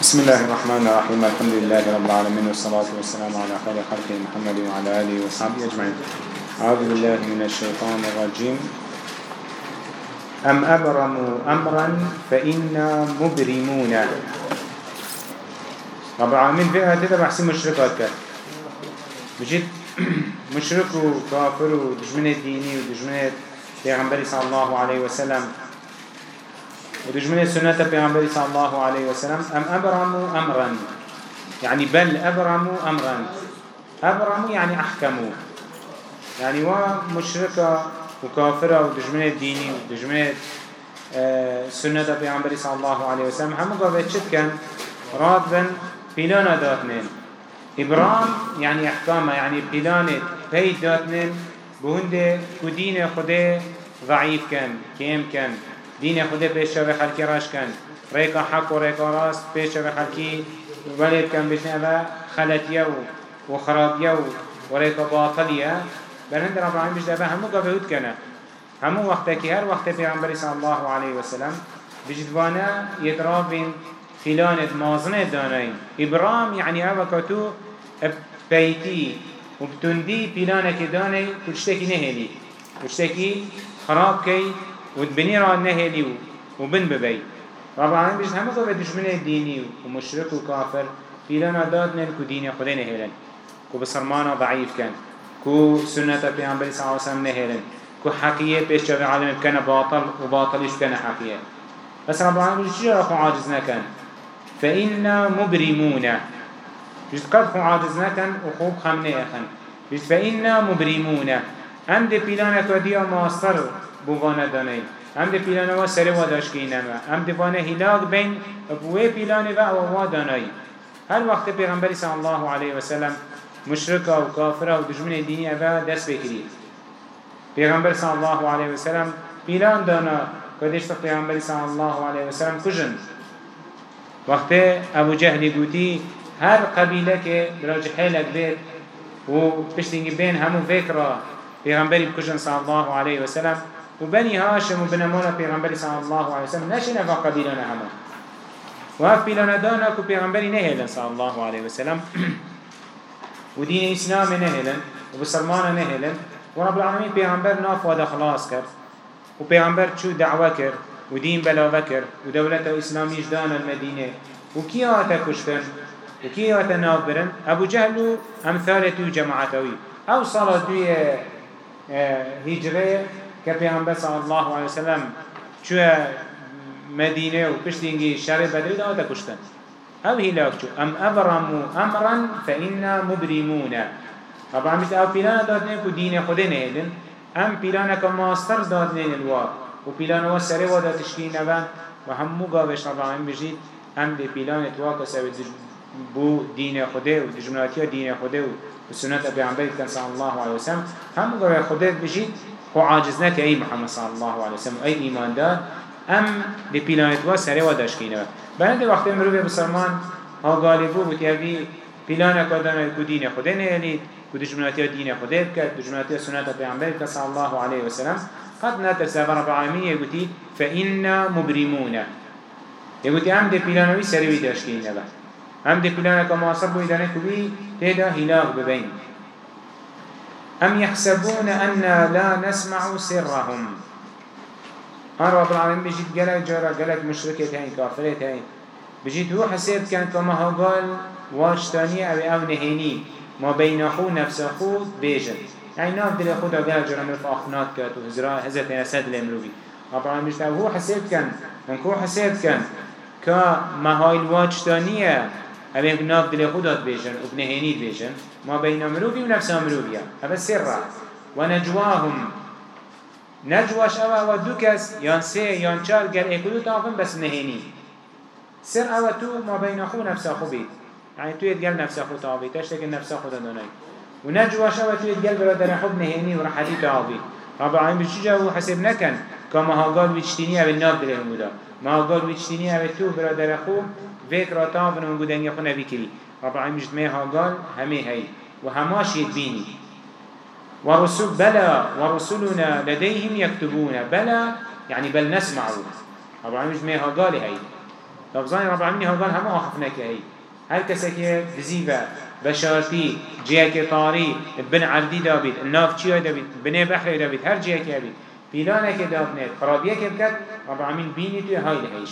بسم الله الرحمن الرحيم الحمد لله رب العالمين والصلاة والسلام على خير خلق محمد وعلى آله وصحبه أجمعين أعوذ بالله من الشيطان الرجيم أم أبرموا أمرا فإنا مبرمون رب العالمين في آيات بحث مشركات كات بجد مشرك وكافر ودجمن الديني ودجمن پیغمبر صلى الله عليه وسلم ودجمن السنة پیغمبر صلى الله عليه وسلم. أم أبرموا أمرا؟ يعني بل أبرموا أمرا. أبرموا يعني أحكموا يعني ومشركة وكافرة ودجمن الديني ودجمن السنة پیغمبر صلى الله عليه وسلم. هم قابل شد راد بن بلانا داتنين إبرام يعني أحكامه يعني بلانة بيت داتنين بهنده كدين خده ضعيف كان كيم كان. دين خدا شو خلقی راش کن. ریکا حق و ریکا راست پیش شو خلقی ولید کن بشنه و خلطیه و خرابیه و ریکا باطلیه. بل هند رب العالمین بجده به همو قبهود کنه. همو وقتا که هر وقت پیغمبری صلی الله علیه وسلم بجدوانه يترابين فلانة مازنة دانين إبرام يعني أبا كتو بيتي وبتندي فلانة كداني كتشتكي نهلي كتشتكي خراب كي وتبني را نهلي وبن ببي. رب العالمين بيجد همه قوة دشمن الديني ومشرك وكافر فيلانا دادنا كو دين خده نهلن كو بسرمانا ضعيف كان. كو سنة پیغمبر صلى الله عليه وسلم نهلن كو حقية بيش جاوه عالم كان باطل وباطلش كان حقية بس رب العالمين بيجد چجا خو عاجزنا كان فإنا مبرمون. بيجد قد خو عاجزنا كان وخوب خمنه أخن بيجد فإنا مبرمون. هم دي پیلانا كوديا ماستر بوانا داني هم دي پیلانه و سر و داشکی نما هم دي وانه هلاك بين بوه پیلانه و و داني هر وقت پیغمبری صلی الله علیه وسلم مشرکه و کافره و دجمن دینی اوه دست بکرید پیغمبر صلی الله علیه وسلم پیلان دانا کدشت پیغمبری صلی الله علیه وسلم کجن؟ وقت ابو جهل گوتی هر قبیله که براج حیلک بید و پشتینگی بین همون فکره پیغمبری بکجن صلی الله علیه وسلم وبني هاشم وبنمونا پیغمبر صلى الله عليه وسلم نشنا فقبيلنا هما وهف بيلنا دانا كو پیغمبري نهلا صلى الله عليه وسلم. ودين إسلام نهلا وبسلمان نهلا ورب العالمين پیغمبر ناف ودا خلاص كر وبيغمبر شو دعوة كر ودين بلا كر ودولة إسلامي جدان المدينة وكي آتا كشتن وكي آتا ناف برن؟ أبو جهل أمثالته جماعتوي أو صلاة دوية هجرية که پیامبر صلی الله علیه وسلم چه مدینه و پشتینگی شهر بدری داده کشتن أو هلاك چو ام ابرمو امرا فإنا مبرمون طبعا مثل أو پیلان دادنه که دین خود نهیدن ام پیلان که ماستر دادنه الوا و پیلان و سره و داتشکی نبن و همو قابش طبعا بجید. ام دی پیلان اتوا کسا بو دین خوده و دجمناتی دین خوده و سنت پیامبر صلی الله علیه وسلم. هم قابش خوده بجید خو عاجز نك أي محمد صلى الله عليه وسلم. أي إيمان دار أم دي بلانت وا سري وداش كينا بعد وقت مروي بسلمان ها غالبو بتيابي بلانا كدانا كدين خدين يعني كدجمناتي دين خدين كد دجمناتي سنة پیغمبر صلى الله عليه وسلم. قد نتسابر رب العالمين يقولي فإنا مبرمون يقولي أم دي بلانوي سري وداش أم دي بلانا كما صبوا إدانه كبي تيدا هلاغ ببين أم يحسبون أن لا نسمع سرهم. أن رب العالمين بيجيت قلق جارة قلق مشركة هين كافرة هين بيجيت هو حسيب كان كما هو قال واجتاني أو أو نهيني ما بين أخو نفس أخو بيجن يعني ناف دل أخو دا قلق جارة ملف أخنات كات وهزراء هزت أسد لمروبي رب العالمين بيجيت هو حسيب كان هو حسيب كان كما هاي الواجتانية أبين ناف دل أخو دات بيجن وبنهيني بيجن ما بين مروفي ونفس مروفيا هذا سر ونجواهم نجواش أوا ودوكس يان سي يان چار قال اكلو تافن بس نهيني سر أوا تو ما بين أخو نفس أخو بيت يعني تو يتقال نفس أخو تافي تشتك نفس أخو دانوني ونجواش أوا تو يتقال برادر حب نهيني ورحدي تافي رب العالمين بشجا هو حسب نكن كما ها قال ويجتيني أبي الناب دلهم دا ما قال ويجتيني أبي تو برادر أخو فيك راتافن ونقودن يخو نبي كري رب العالمين جدميها قال همي هاي وهماش يتبيني ورسول بلا ورسلنا لديهم يكتبون بلا يعني بل نسمع رب العالمين جدميها قال هاي طب رب العالمين هقال هم آخفناك هي هر کسی که دزیبه بشارتی جیه که طاری بن عردی دابید الناف چیه دابید بنه بحر دابید هر جیه که دابید دابنید خرابیه که بکد رب العالمین بینی توی های لهیش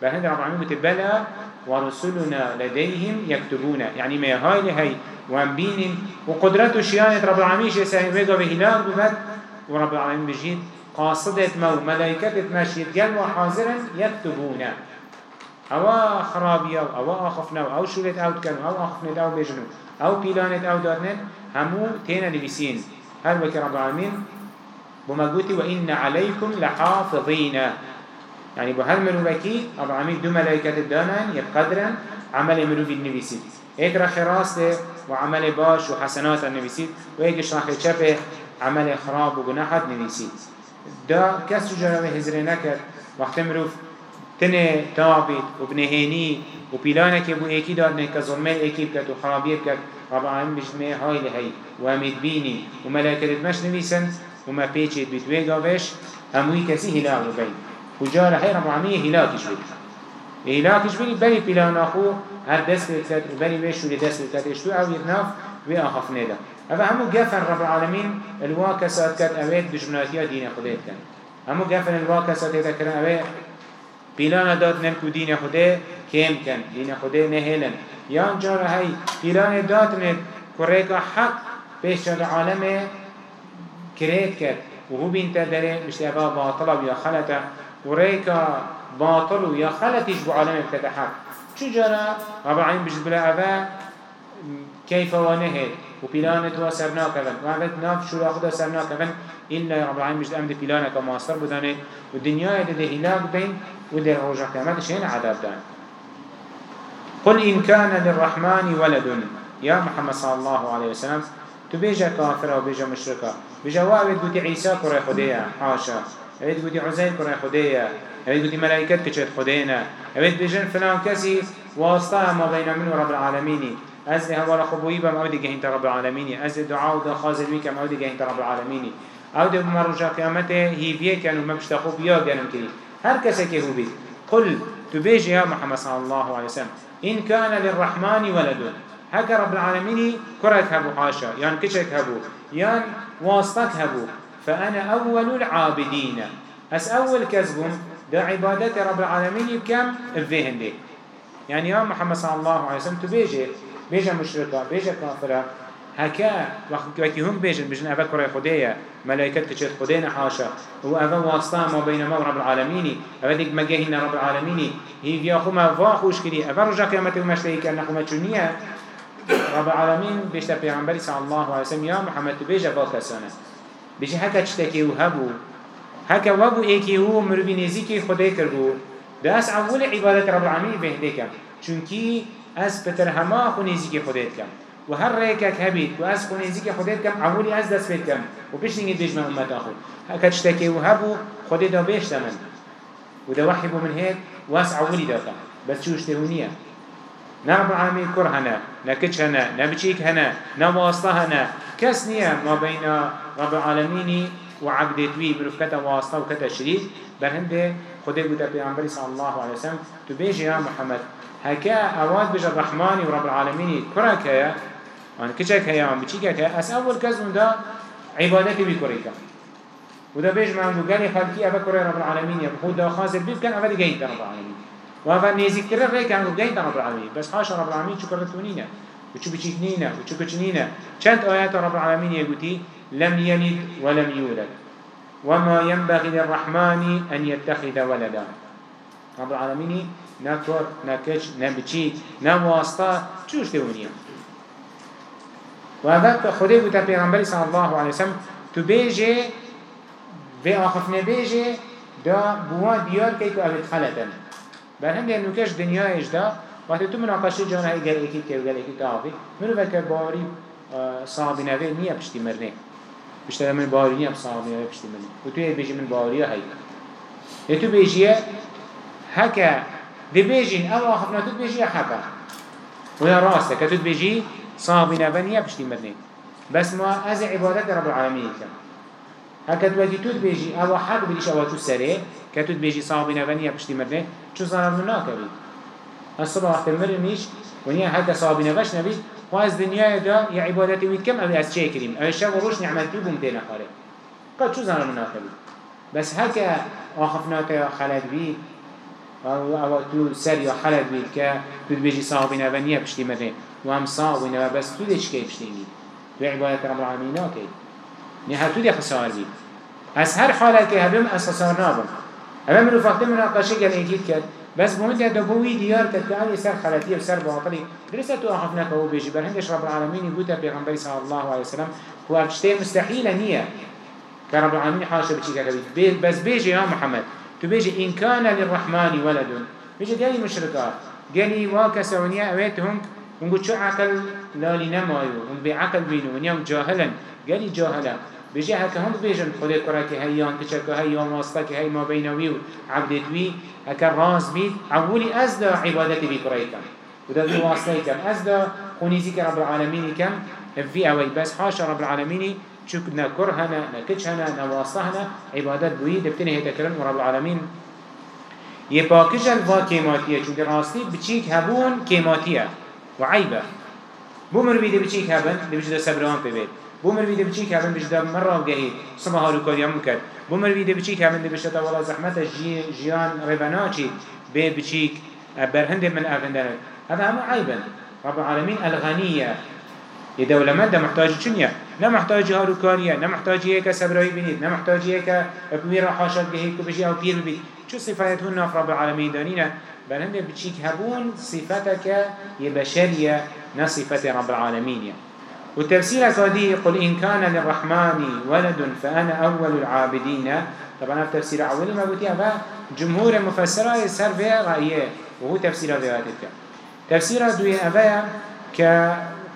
بهند رب العالمين بتبلا ورسلنا لديهم يكتبون يعني ما هاي لهي وان بينين وقدرته شيانة رب العالمين سهل ويقا بهلال بفت ورب العالمين بجيد قاصدة مو ملائكة مشيت قل وحاضرا يكتبون أو خرابية أو اخفنا أو شولت أو تكن أو اخفنا أو بيجنو أو بيلانت أو دارنت همو تينا لبسين هل وكي رب العالمين بمقوتي وإن عليكم لحافظين. يعني بهر مروبكي رب العالمين دو ملائكة الدانان يبقدرا عمل مروبي النبيسين ايك رخي راسته وعمل باش وحسنات النبيسين وايك رخي شبه عمل خراب وجناحات نبيسين دا كسر جرامه هزرينك وقت مروف تنه تابید و بنهینی و پیلانه که بو ایکی دادنه که ظلمه ایکی بکد و خرابیه بکد رب العالمین بجمعه های لحی و امید بینی و ملائکتت مش نویسن و ما پیچید بیت ویگاوش هموی کسی هلاک بین و جاره هی رب العالمین هلاکش بید هلاکش بید بری پیلان خو هر دست بکد و بری ویش و دست بکد اشتو أو یرناف و آخف نده اما همو گفن رب العالمین الواکسات کد اوید دجمناتیا دین خودت کن. همو گفن الواکسات ایتا کرن اوید پیلان داد نن کو دین خوده کم کن دین نهلن. یان جار هی پیلان داد نن کریکا حق پیش عالم کرید کرد و هو بینت داره مشتی ابا باطل یا خلطه کریکا باطل یا خلطش بو عالم بکت حق چو جارا رب العالمین بجد بلا ابا كيف ونهد وبلانت وسرنا كفن وعملت ناف شو أخذ سرنا كفن إلا رب العالمين مجد أمد بلانك ماستر بدانه والدنيا يده هلاك بين ودر رجع كامات شين عذاب دان. قل إن كان للرحمن ولد يا محمد صلى الله عليه وسلم. تبيجا كافر وبيجا مشركا بيجا وابد قلت عيسى كره خديا حاشا أبيت قلت عزيز كره خديا أبيت قلت ملائكة كشت خدينا. أبيت بيجن فلان كسي واسطة ما بين من رب العالمين. أز هوا خبوي بم أودي جهنت رب العالمين. أز دعاء ودا خازل بيك أم أودي جهنت رب العالمين. أو ده مرجع قيامته هي بيه كانوا ما بيشتخوا بيا جنم كريم هر کسی که هو بید قل تبيج يا محمد صلى الله عليه وسلم. إن كان للرحمن ولد. هكا رب العالمين كرك هبو حاشا يان كشك هبو يان واسطك هبو فأنا أول العابدين. أس أول كذبهم دا عبادة رب العالمين بكم الذهن دي يعني يا محمد صلى الله عليه وسلم تبيجي بيجا مشركة بيجا كافرة هكا وقت هم بيجن بيجن أفا كرة خدية ملائكة تشت خدينا حاشا هو أفا واسطة ما بين ما رب العالمين أفا ديك مجاهنا رب العالمين هي أخو ما فاخوش كري أفا رجع قيامته أخو ما تشونية رب العالمين بيشتا بيغنبري صلى الله عليه وسلم يا محمد بيجا فاكسانا بيجي هكا تشتكي وهبو هكا وابو ايكي هو مروي نزيكي خدي كربو ده أس أول عبادة رب العالمين بهديكم چونكي أس بتر هما أخو نزيكي خديت كم و هر ریکک هبید و از خونیزی که خودت کم اولی از دست بید کم. و پیش نگید بیش من امت آخو هکت شتکی و هبو خودت دا بیش دمن و دا وحی من هید و از اولی دا کم بس چوش تهونیه رب العالمین کر هنه نه کچ هنه نه بچیک هنه کس ما بین رب العالمینی و عبدتوی بروف واسطه و کتا شريك برهنده خده بوده پیغمبری صلی الله علیه وسلم. بیش یا محمد. هكا اواد بجر الرحمن ورب العالمين كرك هيا أنا كشك هيا عم بتشيك هيا أس أول كذب ده عبادتي بكريكا وده بيج ما عنده قال خلقي أبا كري رب العالمين يا ده خازر بيف كان أبدا جاي رب العالمين وهذا نيزك ترى رأي عنده جاي رب العالمين. بس حاشا رب العالمين شو كرتونينا وشو بتشيكنينا وشو كتشنينا كانت آيات رب العالمين يقولي؟ لم يلد ولم يولد. وما ينبغي للرحمن أن يتخذ ولدا. رب العالمين نكر نكش نبچي نواسطة چوش دونيا وهذا خده بوتا پیغمبر صلى الله عليه وسلم تو بيجي في آخف نبيجي دا بوا ديار كيكو أبد خلطن. بل هم دي نوكش دنيا اجدا وقت تو مناقشه جانا هاي قال أكيد كيو قال أكيد كافي منو فكر باري صعب نوي نيا بشتي مرنه بشتغل من باري نيا بصعب نوي بشتي مرنه وتو بيجي من باري هاي يتو بيجي هكا دي بيجين أو آخر نتود بيجي حقا ويا راسك كتود بيجي صابي نبنية بشتي مرنين بس ما از عبادت رب العالمين كم هكا توجي تود بيجي أو حق بديش أو تو سري كتود بيجي صاحبي نغنية بشتي مرده شو ظهر من ناكبي الصبح وقت المرنيش ونيا هكا صاحبي نغش نبي واز دنيا دا يا عبادتي ويد كم أو أس شاكرين أو الشاب وروش نعمل بي بمتين خارج قد شو ظهر من ناكبي بس هكا آخفناك يا خالد بي أو أو تو سر يا خالد بي كا تود بيجي صاحبي نغنية بشتي مرده وهم صاحبي نغ بس تو ديش كي بشتي تو عبادت رب العالمين ناكي نهار تو دي خسار بي از هر حالت که هبیم أساسا نابم. أما منو فقط مناقشه گل اینکید کرد بس بومد کرد بوی دیار کرد که آلی سر خلطی و سر باطلی درسته تو آخف نکه و بیجی بر هندش رب العالمین بوتا پیغمبری صلی الله علیه وسلم هو أرشته مستحیل نیه که رب العالمین حاشا که بید بس بیجی یا محمد. تو بیجی إن کان للرحمن ولد. بیجی گلی مشرکات گلی واکس ونیا اویت هم ونقول شو عقل لا لنمايو ونبي بينو ونيوم جاهلا قالي جاهلا بيجي هكا هم بيجن خده كرا كي هيان كچك هيان واسطة كي هي ما بينوي وعبدت وي هكا راز بيت عولي أزدا عبادتي كم وده في واسطة كم أزدا خونيزي كرب العالمين كم في أوي بس حاشا رب العالمين شوك نا كرهنا نا كچهنا نا واسطهنا عبادت بوي دبتني هيدا كلام رب العالمين يباكج الوا كيماتية چونك راستي بچيك هبون كيماتية وعيبة. بومر بيدي بچيك هبن دي بچي ده سبران ببيت بو مروی ده بچی که همین بجده مرا گهی سما هارو هم کرد بو بچی که همین بجده والا زحمت جیان ربنا چی به بچی برهند من افندن هذا هم عيبا رب العالمين الغنية يدولة مادة محتاج چنيا لا محتاج هارو كاريا لا محتاج هيك سبراي بنيت لا محتاج هيك بمير حاشا هيك بجي أو بير بي شو صفات هن رب العالمين دانينا بل بچيك هبون صفتك يبشرية نصفة رب العالمين. وتفسير كادي قل إن كان للرحمن ولد فأنا أول العابدين. طبعا في تفسير أول ما قلت هذا جمهور مفسرة يسر في رأيه وهو تفسير ذاتك تفسير دوية أبايا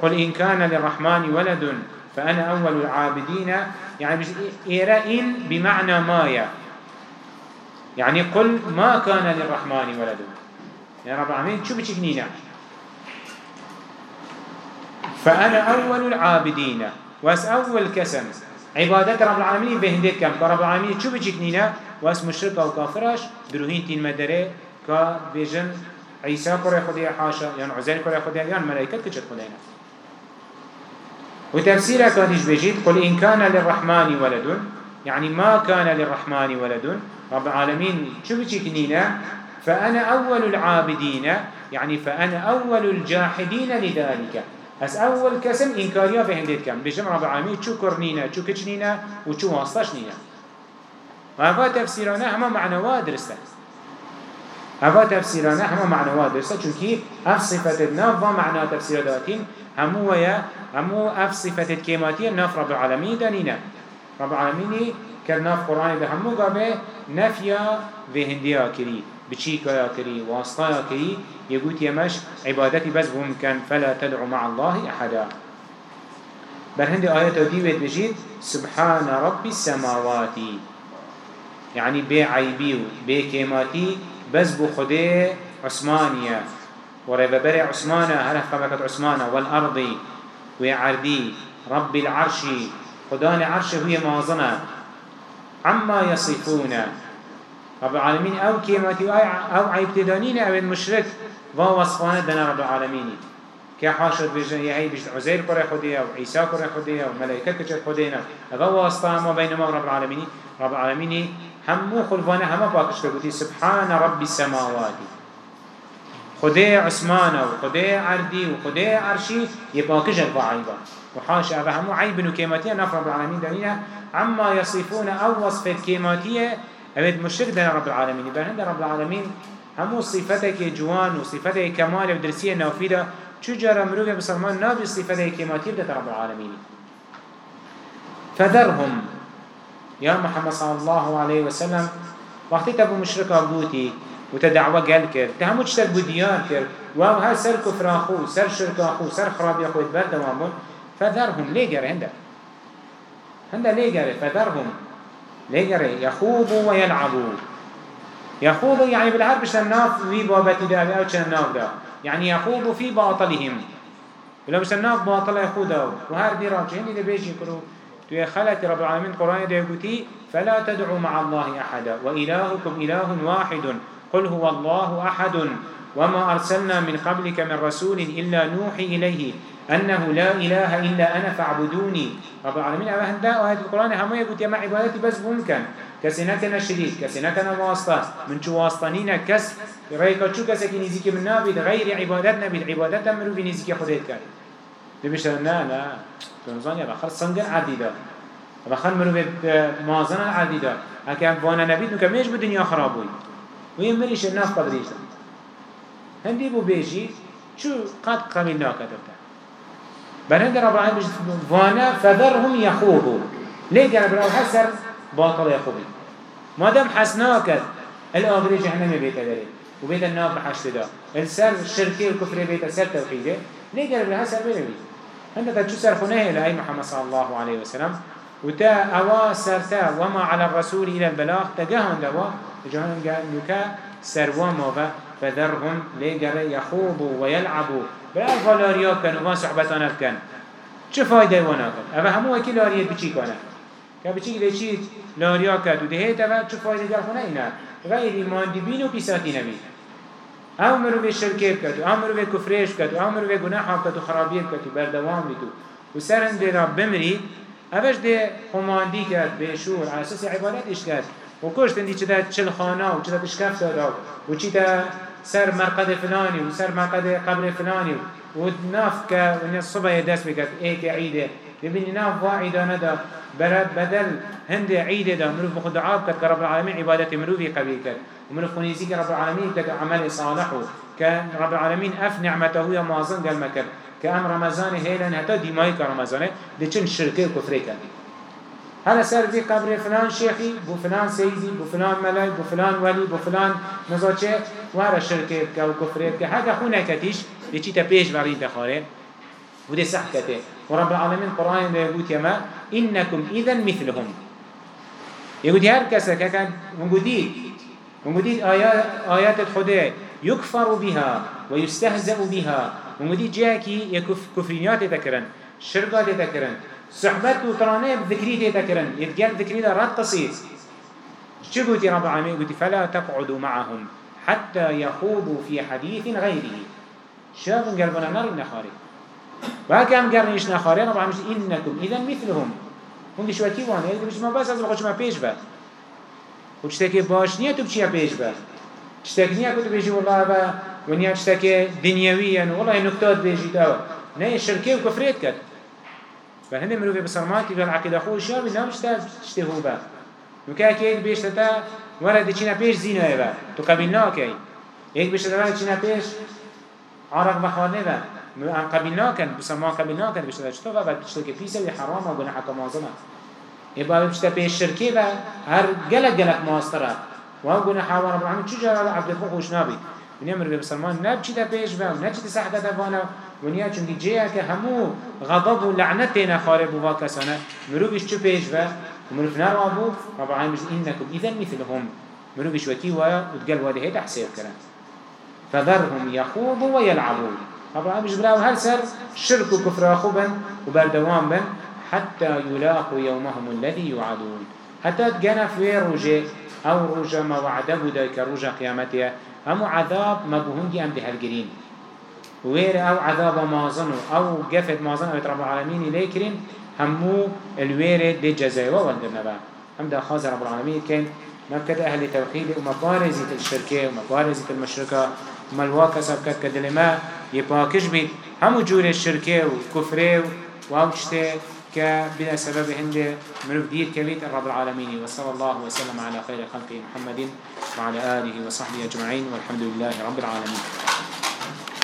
قل إن كان للرحمن ولد فأنا أول العابدين. يعني إيرائن بمعنى مايا يعني قل ما كان للرحمن ولد. يعني رب العالمين شو بتشكنينا فأنا أول العابدين وأس أول كسم عبادة رب العالمين بهندت كم. رب العالمين شو بجكنينا وأس مشرك أو كافرش دروهين تين مدري بيجن عيسى كره خديا حاشا يعني عزير كره خديا يعني ملائكة كجت خدينا وتفسير كانش بيجيت قل إن كان للرحمن ولد. يعني ما كان للرحمن ولد. رب العالمين شو بجكنينا فأنا أول العابدين يعني فأنا أول الجاحدين لذلك. از أول کسم انکاریا به هندید کم بجم رب العالمین چو کرنینه چو کچنینه و چو واسطش نینه و هوا تفسیرانه همه معنوا درسته. هوا تفسیرانه همه معنوا درسته چونکی اف صفت ناف و معنا تفسیر داتین همو ویا همو اف صفت کیماتی رب العالمین دانینه رب العالمین کرناف قرآن به همو قابه نفیا به هندیا کری بچی کیا واسطه کری يقول يمش عبادتي بس بهم كان فلا تدعو مع الله أحدا. برهند آيات ديوت بجيد سبحان رب السماوات يعني بي عيبيو بي كيماتي بس بو خده عثمانية. وريبا بري عثمانة هل قبكت عثمانة والأرض ويعردي رب العرش خدان عرش هي مازنة. عما يصفون رب العالمين أو كيماتي أو عيبتدانين أو المشرك و وصفانه دنا رب العالمين که حاشد بجن یهی بجن عزیر کره خودیه و عیسی کره خودیه و ملائکه کچه خودیه و واسطه ما بین ما رب العالمين رب العالمين همو خلفانه همه پاکش بگوتی سبحان رب السماوات. خدای عثمان و خدای عردی و خدای عرشی حاش اوه همو عیب و کیماتیه نفر رب العالمين دانیه عما يصفون أو وصف الكيماتية أبد مشرك دنا رب العالمين. بل رب العالمين همو صفتك جوان و صفتك كمال و درسية نافيدة چو جارة مروفة بسلمان نابي صفتك كماتي بدأت رب العالمين. فذرهم. يا محمد صلى الله عليه وسلم. وقتی تبو مشركة بوتي وتدعوة قال كر تهمو چتر بوديان كر واو هل سر كفر أخو سر شرك أخو سر خراب أخو اتبرد وامون فذرهم جرى هنده هنده ليه جرى فذرهم. جرى يخوضوا ويلعبوا. يخوض يعني بالعرب بشتن ناف في بابتي دا أو چن ناف دا؟ يعني يخوض في باطلهم. ولو بشتن ناف باطل يخوض وهر دي راجع هني دي بيجي كرو توی خلق رب العالمين قرآن ده فلا تدعوا مع الله أحدا. وإلهكم إله واحد. قل هو الله أحد وما أرسلنا من قبلك من رسول إلا نوحي إليه أنه لا إله إلا أنا فاعبدوني. رب العالمين أما هندا وهذا القرآن هم يقول يا ما عبادتي بس ممكن. كسنكنا شريك كسنكنا واسطة. من شو واسطنين كس. غير شو كس كي نزيك من نبي غير عبادتنا بالعبادات أمرو في نزيك خديت كان تبشر لا لا تنظن يا بخر صنجر عديدة. بخر مرو بمازن عديدة. هكذا وأنا نبي نكملش بالدنيا خرابوي. ويمريش الناس قدريش هندي بو بيجي شو قد قبلنا كتبته بنهند رب العالمين وأنا فذرهم يخوضوا ليه قال برا حسر باطل يخوضي ما دام حسناك الآخر جهنم بيت داري. وبيت النار بحشت دا. السر الشركي والكفر بيت سر توحيده. ليه قال برا حسر بيبي هند تجو سر خناه لأي محمد صلى الله عليه وسلم. وتا أوا سرتا وما على الرسول إلى البلاغ. تجاهن دوا. جهنم قال نكا سر وما فذرهم لقر يخوضوا ويلعبوا بألفا لاريا كان وما صحبتانا كان چه فايدة وأنا كان أما همو اكي لاريا بچي كان كبچي لچي لاريا كان ودهيت أما چه فايدة خنا إنا؟ غير إيمان دي بينو بيساتي نبي. آو به شرکه بکتو آو به کفرش بکتو آو به گناه بکتو خرابی بکتو بردوام بیتو و سرن ده را بمرید اوش ده خماندی کرد به عبادت اش کرد. و کشت اندی چه ده چل خانه و چه ده تشکف دادا و. چه ده سر مرقد فلاني وسر مرقد قبر فلاني وناف ك ونيا الصبح يدس بكت إيه كعيدة يبني ناف واعدة ندا برد بدل هند عيدة دا. مروف بخد عاب كت كرب العالمين عبادة مروفي قبيل كت ومروف خنيزي كرب العالمين كت عمل صالح كان رب العالمين أف نعمته يا معظم قال مكر كأم رمضان هيلا هتا ديماي كرمضان دي چن شركة وكفرة كان هلا سر في قبر فلان شيخي بو فلان سيدي بو فلان ملاي بو فلان ولي بو فلان نزاچه وارا شركه كا وكفريت كا حاجة خونا كتيش دي چيتا بيش ورين دخاره ودي صح كته ورب العالمين قرآن يقول يما إنكم إذا مثلهم. يقول هر كسا كان ونقوديد ونقوديد آيات, آيات الخداء يكفر بها ويستهزأ بها ونقوديد جاكي يكف كفرينيات تكرن شرقات تكرن صحبت و ترانه بذكري تذكرن يتقال ذكري ده رد قصيص شو قلت رب العالمين قلت فلا تقعدوا معهم حتى يخوضوا في حديث غيره. شاف قلبنا نار النخاري وهكذا قرنيش نخاري رب العالمين إنكم إذا مثلهم. هم شو كي وأنا يقول ما بس از بخوش ما پیش با و چتکی باش بچیا پیش با چتک نیه کتو بیجی والله با و نیه چتک دنیوی والله نکتات بیجی تو نه شرکه و کفریت کرد فهند مروفي بسرماتي في العقيدة خوش يا بنا مش تشتهو با. نوكا كيك بيش تتا ورا دي چينا بيش زينه با. تو قبلنا كي ايك بيش تتا ورا چينا بيش عرق بخارنه با. عن قبلنا كان بسرمان قبلنا كان بيش تتا چطور با؟ بيش تتا كفيسة وي حرام و گناح كمازمه يبقى بيش تتا بيش شركي با هر گلك گلك ماستره و هم گناح ورب العالمين چو جرى عبد الخو خوش نابي من يمر بسرمان نب چي تا بيش با نب چي تا سحكة تفانا ونیا چونکی جه که همو غضب و لعنت تینا خارب و واکسانه مروفش چو پیش و مروف نار آبو رب العالمين بجد إنكم إذا مثلهم مروفش وكي ويا وتقال واده هيدا حسيب كرن فذرهم يخوضوا ويلعبوا رب العالمين بجد براو هل سر شرك وكفر أخوبا وبردوان بن حتى يلاقوا يومهم الذي يوعدون حتى تجانا في روجه أو روجه ما وعده بدا روجه قيامته هم عذاب مبهونجي أم دهالجرين وير أو عذاب مازن أو قفت مازن أو رب العالمين ليكرين همو الوير دي جزاء ووندرنا با هم ده خاز رب العالمين كان مكة أهل التوحيد ومبارزة الشركة ومبارزة المشركة. وما الواقع سبكت كدلما يباكش بيت. همو جور الشركة وكفره وأوشته كبلا سبب هند مروف دير كبيت رب العالمين. وصلى الله وسلم على خير خلقه محمد وعلى آله وصحبه أجمعين. والحمد لله رب العالمين.